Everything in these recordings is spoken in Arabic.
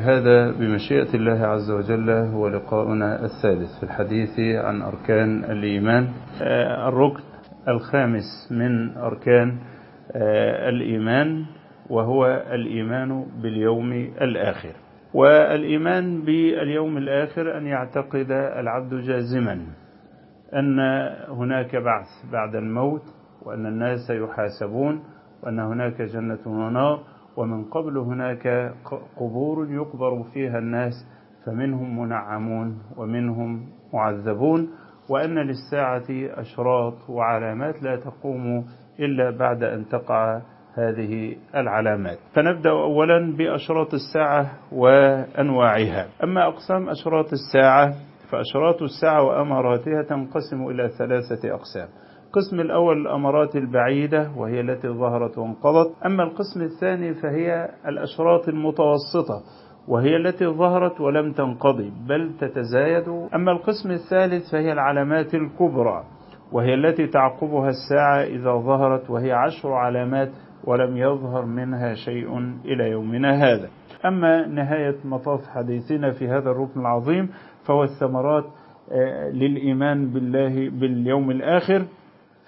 هذا بمشيئة الله عز وجل هو لقاؤنا الثالث في الحديث عن أركان الإيمان. الركن الخامس من أركان الإيمان وهو الإيمان باليوم الآخر. والإيمان باليوم الآخر أن يعتقد العبد جازما أن هناك بعث بعد الموت وأن الناس يحاسبون وأن هناك جنة ونار ومن قبل هناك قبور يقبر فيها الناس فمنهم منعمون ومنهم معذبون وأن للساعة أشراط وعلامات لا تقوم إلا بعد أن تقع هذه العلامات. فنبدأ أولا بأشراط الساعة وأنواعها. أما أقسام أشراط الساعة فأشراط الساعة وأماراتها تنقسم إلى ثلاثة أقسام. القسم الأول الأمارات البعيدة وهي التي ظهرت وانقضت. أما القسم الثاني فهي الأشراط المتوسطة وهي التي ظهرت ولم تنقضي بل تتزايد. أما القسم الثالث فهي العلامات الكبرى وهي التي تعقبها الساعة إذا ظهرت وهي عشر علامات ولم يظهر منها شيء إلى يومنا هذا. أما نهاية مطاف حديثنا في هذا الركن العظيم فهو الثمرات للإيمان بالله باليوم الآخر.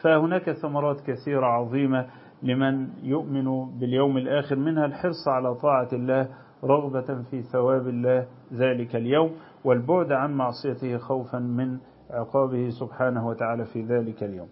فهناك ثمرات كثيرة عظيمة لمن يؤمن باليوم الآخر منها الحرص على طاعة الله رغبة في ثواب الله ذلك اليوم والبعد عن معصيته خوفا من عقابه سبحانه وتعالى في ذلك اليوم.